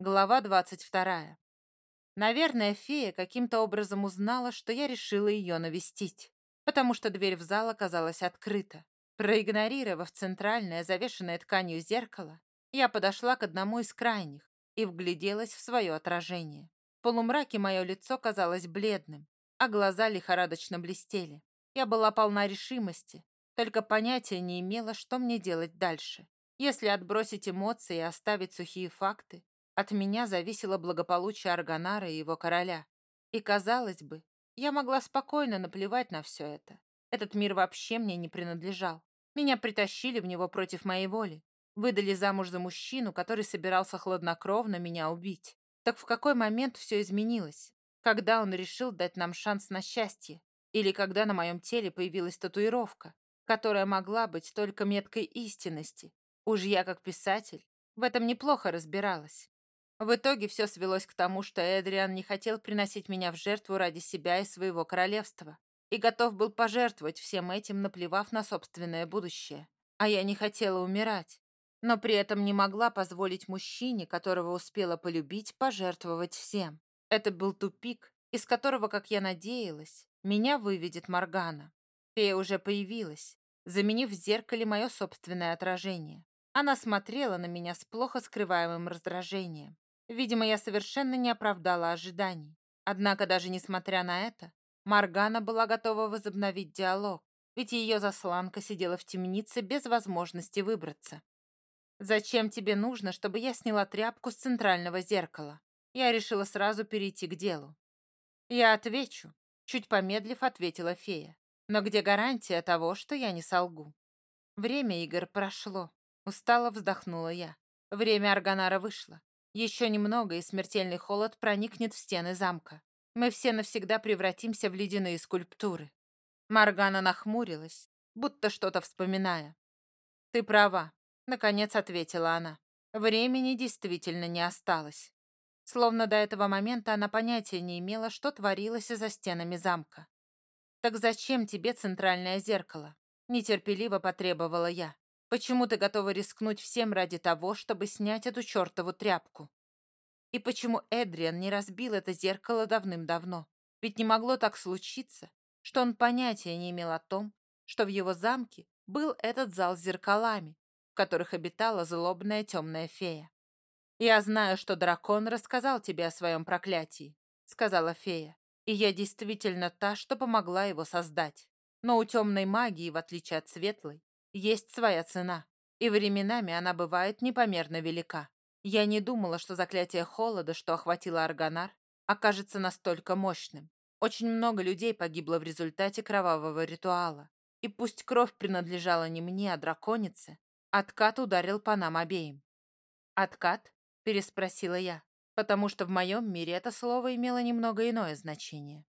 Глава 22. Наверное, фея каким-то образом узнала, что я решила ее навестить, потому что дверь в зал оказалась открыта. Проигнорировав центральное, завешенное тканью зеркало, я подошла к одному из крайних и вгляделась в свое отражение. В полумраке мое лицо казалось бледным, а глаза лихорадочно блестели. Я была полна решимости, только понятия не имела, что мне делать дальше. Если отбросить эмоции и оставить сухие факты, от меня зависело благополучие Арганара и его короля. И, казалось бы, я могла спокойно наплевать на все это. Этот мир вообще мне не принадлежал. Меня притащили в него против моей воли. Выдали замуж за мужчину, который собирался хладнокровно меня убить. Так в какой момент все изменилось? Когда он решил дать нам шанс на счастье? Или когда на моем теле появилась татуировка, которая могла быть только меткой истинности? Уж я, как писатель, в этом неплохо разбиралась. В итоге все свелось к тому, что Эдриан не хотел приносить меня в жертву ради себя и своего королевства и готов был пожертвовать всем этим, наплевав на собственное будущее. А я не хотела умирать, но при этом не могла позволить мужчине, которого успела полюбить, пожертвовать всем. Это был тупик, из которого, как я надеялась, меня выведет Моргана. Фея уже появилась, заменив в зеркале мое собственное отражение. Она смотрела на меня с плохо скрываемым раздражением. Видимо, я совершенно не оправдала ожиданий. Однако даже несмотря на это, Маргана была готова возобновить диалог, ведь ее засланка сидела в темнице без возможности выбраться. «Зачем тебе нужно, чтобы я сняла тряпку с центрального зеркала?» Я решила сразу перейти к делу. «Я отвечу», — чуть помедлив ответила фея. «Но где гарантия того, что я не солгу?» Время игр прошло. Устало вздохнула я. Время Арганара вышло. Еще немного, и смертельный холод проникнет в стены замка. Мы все навсегда превратимся в ледяные скульптуры. Маргана нахмурилась, будто что-то вспоминая. «Ты права», — наконец ответила она. Времени действительно не осталось. Словно до этого момента она понятия не имела, что творилось за стенами замка. «Так зачем тебе центральное зеркало?» — нетерпеливо потребовала я. Почему ты готова рискнуть всем ради того, чтобы снять эту чертову тряпку? И почему Эдриан не разбил это зеркало давным-давно? Ведь не могло так случиться, что он понятия не имел о том, что в его замке был этот зал с зеркалами, в которых обитала злобная темная фея. «Я знаю, что дракон рассказал тебе о своем проклятии», — сказала фея, «и я действительно та, что помогла его создать. Но у темной магии, в отличие от светлой, есть своя цена, и временами она бывает непомерно велика. Я не думала, что заклятие холода, что охватило Арганар, окажется настолько мощным. Очень много людей погибло в результате кровавого ритуала. И пусть кровь принадлежала не мне, а драконице, откат ударил по нам обеим. «Откат?» — переспросила я, потому что в моем мире это слово имело немного иное значение.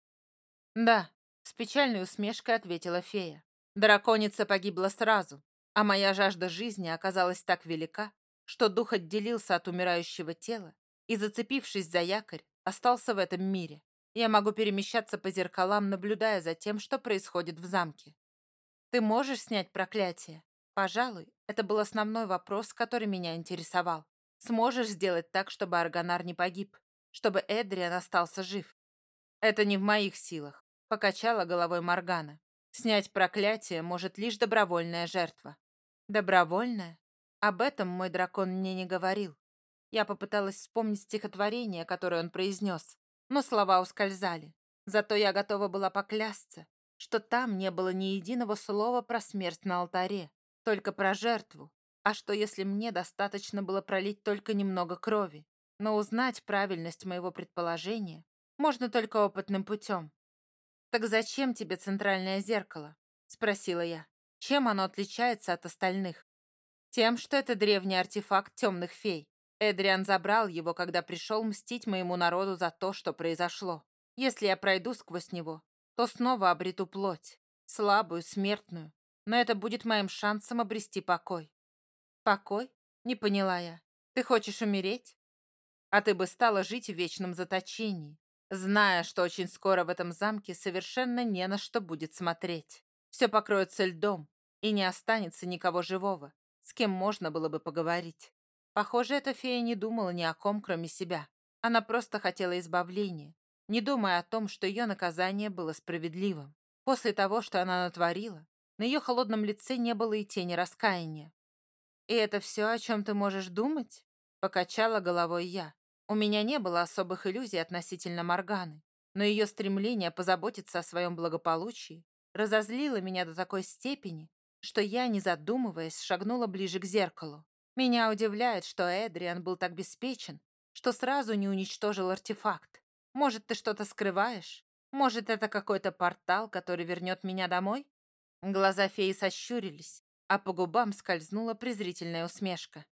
«Да», — с печальной усмешкой ответила фея. Драконица погибла сразу, а моя жажда жизни оказалась так велика, что дух отделился от умирающего тела и, зацепившись за якорь, остался в этом мире. Я могу перемещаться по зеркалам, наблюдая за тем, что происходит в замке. Ты можешь снять проклятие? Пожалуй, это был основной вопрос, который меня интересовал. Сможешь сделать так, чтобы Арганар не погиб, чтобы Эдриан остался жив? Это не в моих силах, покачала головой Маргана. Снять проклятие может лишь добровольная жертва. Добровольная? Об этом мой дракон мне не говорил. Я попыталась вспомнить стихотворение, которое он произнес, но слова ускользали. Зато я готова была поклясться, что там не было ни единого слова про смерть на алтаре, только про жертву. А что, если мне достаточно было пролить только немного крови? Но узнать правильность моего предположения можно только опытным путем. «Так зачем тебе центральное зеркало?» — спросила я. «Чем оно отличается от остальных?» «Тем, что это древний артефакт темных фей. Эдриан забрал его, когда пришел мстить моему народу за то, что произошло. Если я пройду сквозь него, то снова обрету плоть, слабую, смертную, но это будет моим шансом обрести покой». «Покой?» — не поняла я. «Ты хочешь умереть?» «А ты бы стала жить в вечном заточении, зная, что очень скоро в этом замке совершенно не на что будет смотреть. Все покроется льдом, и не останется никого живого, с кем можно было бы поговорить. Похоже, эта фея не думала ни о ком, кроме себя. Она просто хотела избавления, не думая о том, что ее наказание было справедливым. После того, что она натворила, на ее холодном лице не было и тени раскаяния. «И это все, о чем ты можешь думать?» — покачала головой я. У меня не было особых иллюзий относительно Морганы, но ее стремление позаботиться о своем благополучии разозлило меня до такой степени, что я, не задумываясь, шагнула ближе к зеркалу. Меня удивляет, что Эдриан был так беспечен, что сразу не уничтожил артефакт. Может, ты что-то скрываешь? Может, это какой-то портал, который вернет меня домой? Глаза феи сощурились, а по губам скользнула презрительная усмешка.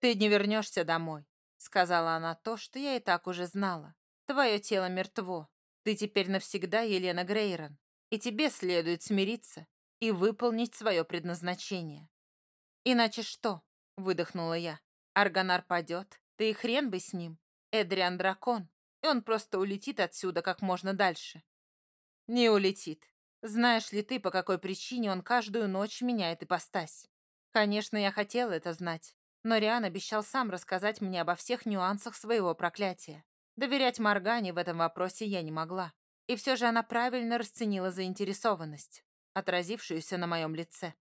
«Ты не вернешься домой», — сказала она то, что я и так уже знала. «Твое тело мертво. Ты теперь навсегда Елена Грейрон, и тебе следует смириться и выполнить свое предназначение». «Иначе что?» — выдохнула я. «Аргонар падет, ты и хрен бы с ним. Эдриан дракон, и он просто улетит отсюда как можно дальше». «Не улетит. Знаешь ли ты, по какой причине он каждую ночь меняет ипостась? Конечно, я хотела это знать, но Риан обещал сам рассказать мне обо всех нюансах своего проклятия. Доверять Моргане в этом вопросе я не могла. И все же она правильно расценила заинтересованность, отразившуюся на моем лице.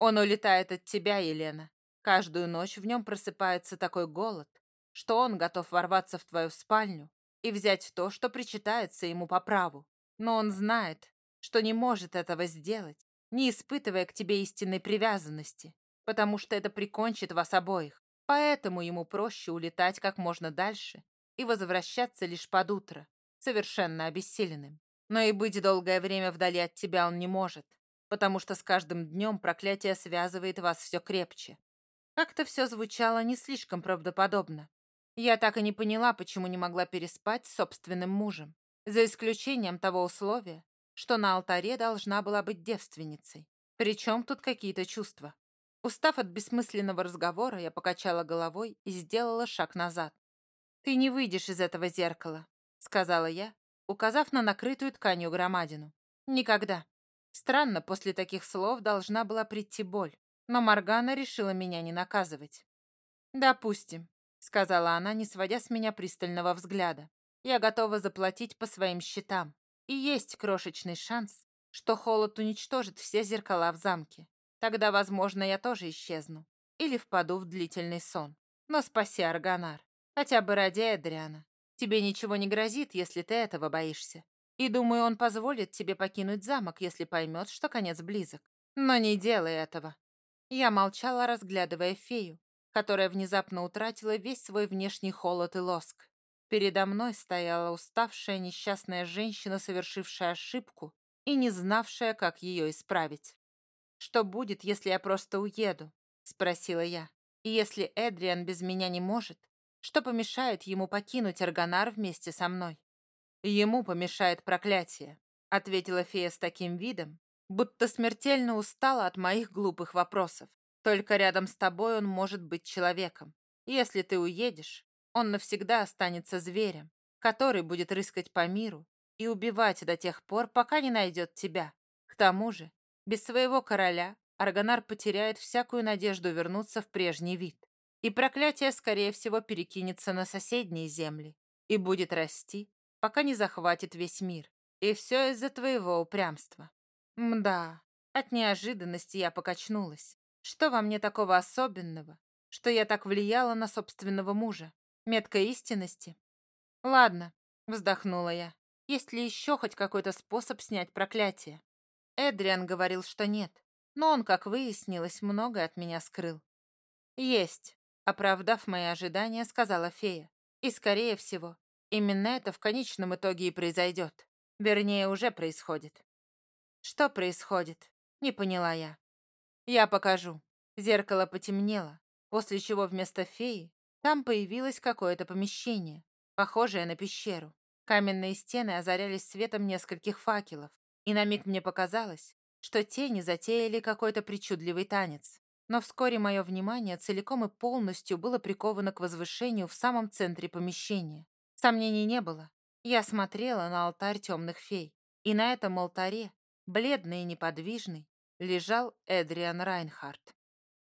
Он улетает от тебя, Елена. Каждую ночь в нем просыпается такой голод, что он готов ворваться в твою спальню и взять то, что причитается ему по праву. Но он знает, что не может этого сделать, не испытывая к тебе истинной привязанности, потому что это прикончит вас обоих. Поэтому ему проще улетать как можно дальше и возвращаться лишь под утро, совершенно обессиленным. Но и быть долгое время вдали от тебя он не может, потому что с каждым днем проклятие связывает вас все крепче. Как-то все звучало не слишком правдоподобно. Я так и не поняла, почему не могла переспать с собственным мужем, за исключением того условия, что на алтаре должна была быть девственницей. Причем тут какие-то чувства. Устав от бессмысленного разговора, я покачала головой и сделала шаг назад. «Ты не выйдешь из этого зеркала», — сказала я, указав на накрытую тканью громадину. «Никогда». Странно, после таких слов должна была прийти боль, но Моргана решила меня не наказывать. «Допустим», — сказала она, не сводя с меня пристального взгляда. «Я готова заплатить по своим счетам. И есть крошечный шанс, что холод уничтожит все зеркала в замке. Тогда, возможно, я тоже исчезну. Или впаду в длительный сон. Но спаси Арганар. Хотя бы ради Эдриана. Тебе ничего не грозит, если ты этого боишься. И думаю, он позволит тебе покинуть замок, если поймет, что конец близок. Но не делай этого. Я молчала, разглядывая фею, которая внезапно утратила весь свой внешний холод и лоск. Передо мной стояла уставшая несчастная женщина, совершившая ошибку и не знавшая, как ее исправить. «Что будет, если я просто уеду?» — спросила я. «И если Эдриан без меня не может, что помешает ему покинуть Аргонар вместе со мной?» «Ему помешает проклятие», — ответила фея с таким видом, будто смертельно устала от моих глупых вопросов. «Только рядом с тобой он может быть человеком. Если ты уедешь, он навсегда останется зверем, который будет рыскать по миру и убивать до тех пор, пока не найдет тебя. К тому же, без своего короля Аргонар потеряет всякую надежду вернуться в прежний вид. И проклятие, скорее всего, перекинется на соседние земли и будет расти, пока не захватит весь мир. И все из-за твоего упрямства. Мда, от неожиданности я покачнулась. Что во мне такого особенного, что я так влияла на собственного мужа? Метка истинности? Ладно, вздохнула я. Есть ли еще хоть какой-то способ снять проклятие? Эдриан говорил, что нет, но он, как выяснилось, многое от меня скрыл. Есть, оправдав мои ожидания, сказала фея. И, скорее всего, именно это в конечном итоге и произойдет. Вернее, уже происходит. Что происходит? Не поняла я. Я покажу. Зеркало потемнело, после чего вместо феи там появилось какое-то помещение, похожее на пещеру. Каменные стены озарялись светом нескольких факелов, и на миг мне показалось, что тени затеяли какой-то причудливый танец. Но вскоре мое внимание целиком и полностью было приковано к возвышению в самом центре помещения. Сомнений не было. Я смотрела на алтарь темных фей, и на этом алтаре, бледный и неподвижный, лежал Эдриан Райнхард.